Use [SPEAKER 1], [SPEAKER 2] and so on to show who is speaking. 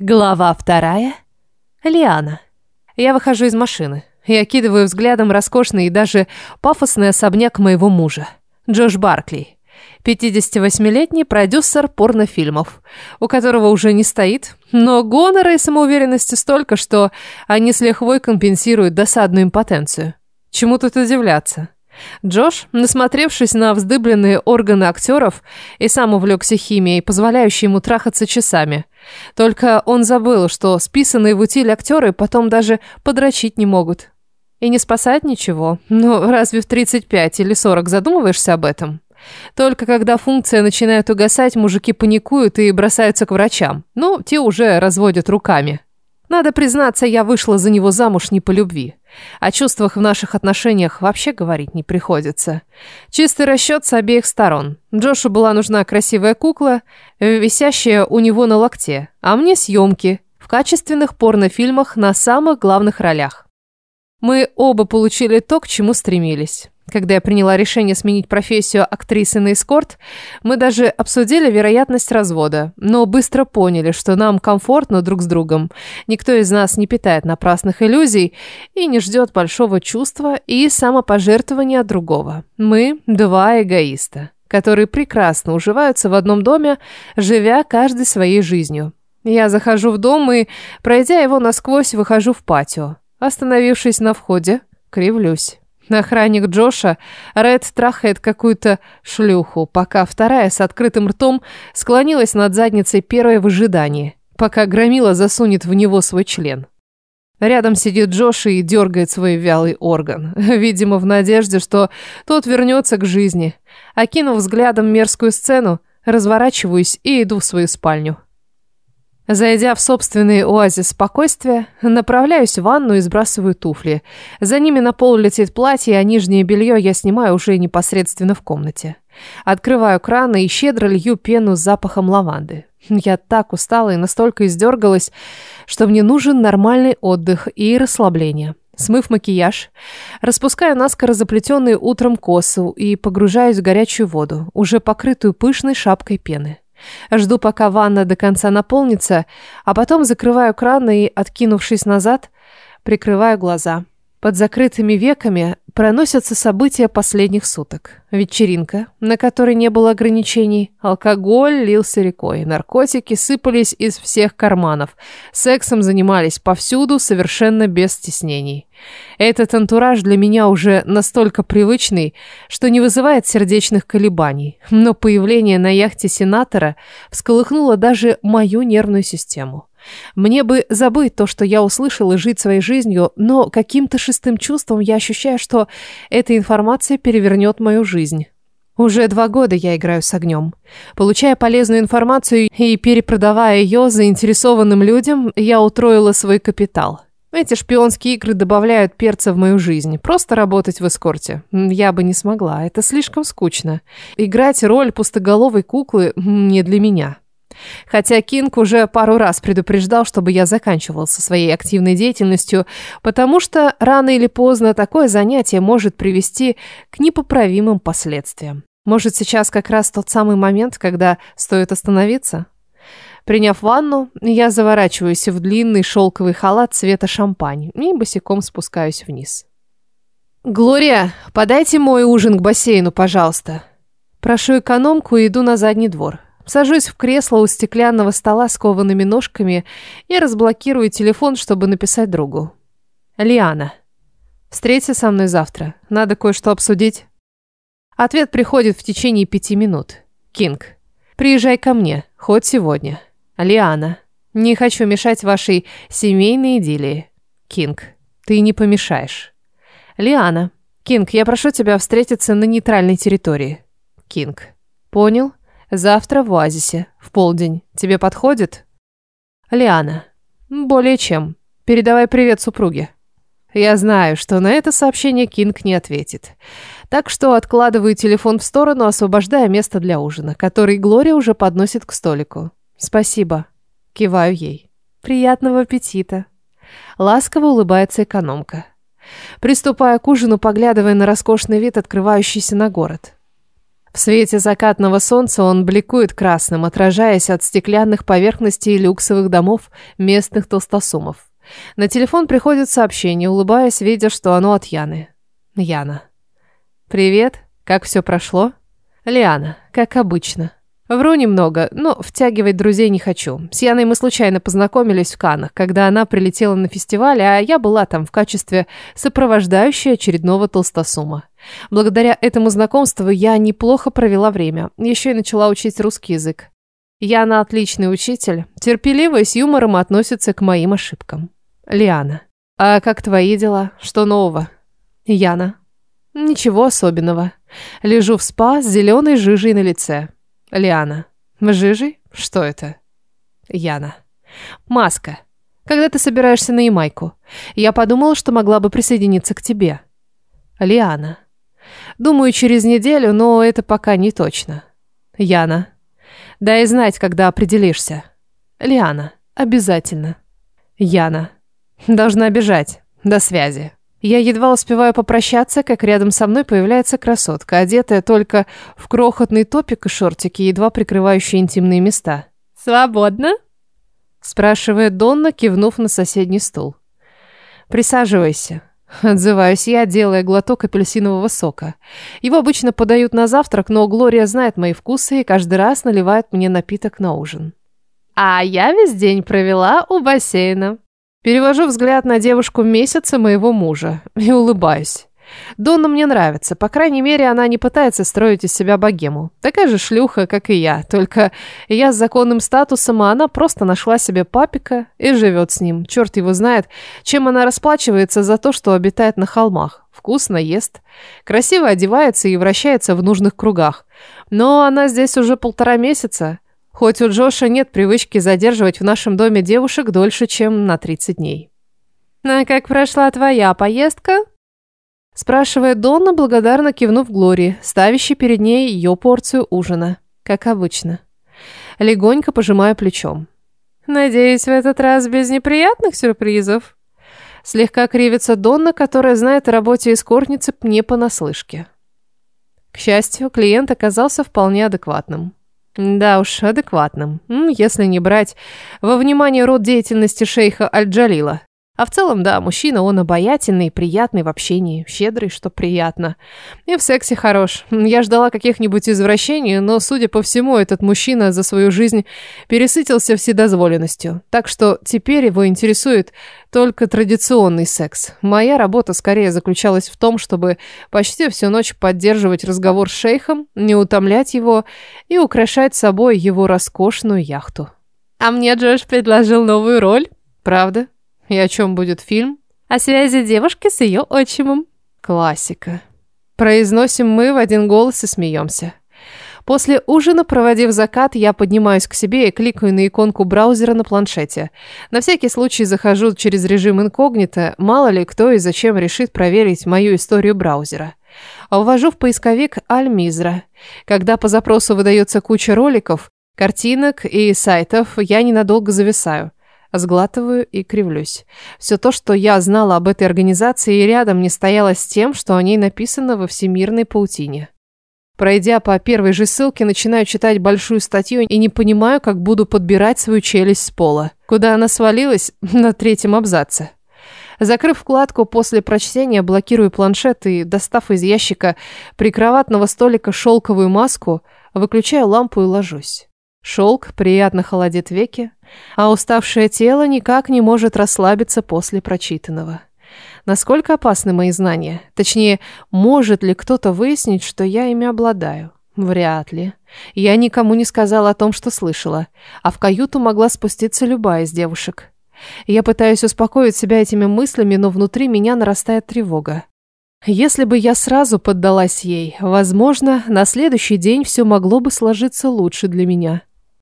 [SPEAKER 1] Глава вторая. Лиана. Я выхожу из машины и окидываю взглядом роскошный и даже пафосный особняк моего мужа. Джош Баркли. 58-летний продюсер порнофильмов, у которого уже не стоит, но гонора и самоуверенности столько, что они с лихвой компенсируют досадную импотенцию. Чему тут удивляться? Джош, насмотревшись на вздыбленные органы актеров, и сам увлекся химией, позволяющей ему трахаться часами. Только он забыл, что списанные в утиль актеры потом даже подрочить не могут. И не спасает ничего. Ну, разве в 35 или 40 задумываешься об этом? Только когда функция начинает угасать, мужики паникуют и бросаются к врачам. Ну, те уже разводят руками. Надо признаться, я вышла за него замуж не по любви. О чувствах в наших отношениях вообще говорить не приходится. Чистый расчет с обеих сторон. Джошу была нужна красивая кукла, висящая у него на локте, а мне съемки в качественных порнофильмах на самых главных ролях. Мы оба получили то, к чему стремились. Когда я приняла решение сменить профессию актрисы на эскорт, мы даже обсудили вероятность развода, но быстро поняли, что нам комфортно друг с другом. Никто из нас не питает напрасных иллюзий и не ждет большого чувства и самопожертвования другого. Мы – два эгоиста, которые прекрасно уживаются в одном доме, живя каждой своей жизнью. Я захожу в дом и, пройдя его насквозь, выхожу в патио. Остановившись на входе, кривлюсь. Охранник Джоша, Ред трахает какую-то шлюху, пока вторая с открытым ртом склонилась над задницей первой в ожидании, пока Громила засунет в него свой член. Рядом сидит Джош и дергает свой вялый орган, видимо, в надежде, что тот вернется к жизни. Окинув взглядом мерзкую сцену, разворачиваюсь и иду в свою спальню. Зайдя в собственный оазис спокойствия, направляюсь в ванну и сбрасываю туфли. За ними на пол летит платье, а нижнее белье я снимаю уже непосредственно в комнате. Открываю кран и щедро лью пену с запахом лаванды. Я так устала и настолько издергалась, что мне нужен нормальный отдых и расслабление. Смыв макияж, распускаю наскоро заплетенные утром косу и погружаюсь в горячую воду, уже покрытую пышной шапкой пены. Жду, пока ванна до конца наполнится, а потом закрываю кран и, откинувшись назад, прикрываю глаза. Под закрытыми веками проносятся события последних суток. Вечеринка, на которой не было ограничений, алкоголь лился рекой, наркотики сыпались из всех карманов, сексом занимались повсюду, совершенно без стеснений. Этот антураж для меня уже настолько привычный, что не вызывает сердечных колебаний, но появление на яхте сенатора всколыхнуло даже мою нервную систему. Мне бы забыть то, что я услышал, и жить своей жизнью, но каким-то шестым чувством я ощущаю, что эта информация перевернет мою жизнь. Уже два года я играю с огнем. Получая полезную информацию и перепродавая ее заинтересованным людям, я утроила свой капитал. Эти шпионские игры добавляют перца в мою жизнь. Просто работать в эскорте. Я бы не смогла, это слишком скучно. Играть роль пустоголовой куклы не для меня. Хотя Кинг уже пару раз предупреждал, чтобы я заканчивал со своей активной деятельностью, потому что рано или поздно такое занятие может привести к непоправимым последствиям. Может, сейчас как раз тот самый момент, когда стоит остановиться? Приняв ванну, я заворачиваюсь в длинный шелковый халат цвета шампань и босиком спускаюсь вниз. «Глория, подайте мой ужин к бассейну, пожалуйста». Прошу экономку и иду на задний двор. Сажусь в кресло у стеклянного стола с коваными ножками и разблокирую телефон, чтобы написать другу. Лиана. Встреться со мной завтра. Надо кое-что обсудить. Ответ приходит в течение пяти минут. Кинг. Приезжай ко мне, хоть сегодня. Лиана. Не хочу мешать вашей семейной идиллии. Кинг. Ты не помешаешь. Лиана. Кинг, я прошу тебя встретиться на нейтральной территории. Кинг. Понял? Завтра в оазисе, в полдень. Тебе подходит? Лиана. Более чем. Передавай привет супруге. Я знаю, что на это сообщение Кинг не ответит. Так что откладываю телефон в сторону, освобождая место для ужина, который Глория уже подносит к столику. Спасибо. Киваю ей. Приятного аппетита. Ласково улыбается экономка. Приступая к ужину, поглядывая на роскошный вид, открывающийся на город. В свете закатного солнца он бликует красным, отражаясь от стеклянных поверхностей люксовых домов местных толстосумов. На телефон приходит сообщение, улыбаясь, видя, что оно от Яны. Яна. «Привет, как все прошло?» «Лиана, как обычно». Вру немного, но втягивать друзей не хочу. С Яной мы случайно познакомились в Каннах, когда она прилетела на фестиваль, а я была там в качестве сопровождающей очередного толстосума. Благодаря этому знакомству я неплохо провела время, еще и начала учить русский язык. Яна отличный учитель, терпеливо и с юмором относится к моим ошибкам. Лиана. А как твои дела? Что нового? Яна. Ничего особенного. Лежу в спа с зеленой жижей на лице. Лиана. Жижей? Что это? Яна. Маска. Когда ты собираешься на Ямайку? Я подумала, что могла бы присоединиться к тебе. Лиана. Думаю, через неделю, но это пока не точно. Яна. Дай знать, когда определишься. Лиана. Обязательно. Яна. Должна бежать. До связи. Я едва успеваю попрощаться, как рядом со мной появляется красотка, одетая только в крохотный топик и шортики, едва прикрывающие интимные места. «Свободно?» спрашивает Донна, кивнув на соседний стул. «Присаживайся». Отзываюсь я, делая глоток апельсинового сока. Его обычно подают на завтрак, но Глория знает мои вкусы и каждый раз наливает мне напиток на ужин. А я весь день провела у бассейна. Перевожу взгляд на девушку месяца моего мужа и улыбаюсь. Донна мне нравится, по крайней мере, она не пытается строить из себя богему. Такая же шлюха, как и я, только я с законным статусом, а она просто нашла себе папика и живет с ним. Черт его знает, чем она расплачивается за то, что обитает на холмах. Вкусно ест, красиво одевается и вращается в нужных кругах. Но она здесь уже полтора месяца, хоть у Джоша нет привычки задерживать в нашем доме девушек дольше, чем на 30 дней. «А как прошла твоя поездка?» Спрашивает Донна, благодарно кивнув Глории, ставящей перед ней ее порцию ужина. Как обычно. Легонько пожимая плечом. «Надеюсь, в этот раз без неприятных сюрпризов?» Слегка кривится Донна, которая знает о работе эскортницы не понаслышке. К счастью, клиент оказался вполне адекватным. Да уж, адекватным, если не брать во внимание род деятельности шейха Аль-Джалила. А в целом, да, мужчина, он обаятельный, приятный в общении, щедрый, что приятно. И в сексе хорош. Я ждала каких-нибудь извращений, но, судя по всему, этот мужчина за свою жизнь пересытился вседозволенностью. Так что теперь его интересует только традиционный секс. Моя работа скорее заключалась в том, чтобы почти всю ночь поддерживать разговор с шейхом, не утомлять его и украшать собой его роскошную яхту. А мне Джош предложил новую роль, правда? И о чем будет фильм? О связи девушки с ее отчимом. Классика. Произносим мы в один голос и смеемся. После ужина, проводив закат, я поднимаюсь к себе и кликаю на иконку браузера на планшете. На всякий случай захожу через режим инкогнито, мало ли кто и зачем решит проверить мою историю браузера. Ввожу в поисковик Альмизра. Когда по запросу выдается куча роликов, картинок и сайтов, я ненадолго зависаю. Сглатываю и кривлюсь. Все то, что я знала об этой организации, и рядом не стояло с тем, что о ней написано во всемирной паутине. Пройдя по первой же ссылке, начинаю читать большую статью и не понимаю, как буду подбирать свою челюсть с пола. Куда она свалилась? На третьем абзаце. Закрыв вкладку после прочтения, блокирую планшет и, достав из ящика прикроватного столика шелковую маску, выключаю лампу и ложусь. Шелк приятно холодит веки, а уставшее тело никак не может расслабиться после прочитанного. Насколько опасны мои знания? Точнее, может ли кто-то выяснить, что я ими обладаю? Вряд ли. Я никому не сказала о том, что слышала, а в каюту могла спуститься любая из девушек. Я пытаюсь успокоить себя этими мыслями, но внутри меня нарастает тревога. Если бы я сразу поддалась ей, возможно, на следующий день все могло бы сложиться лучше для меня.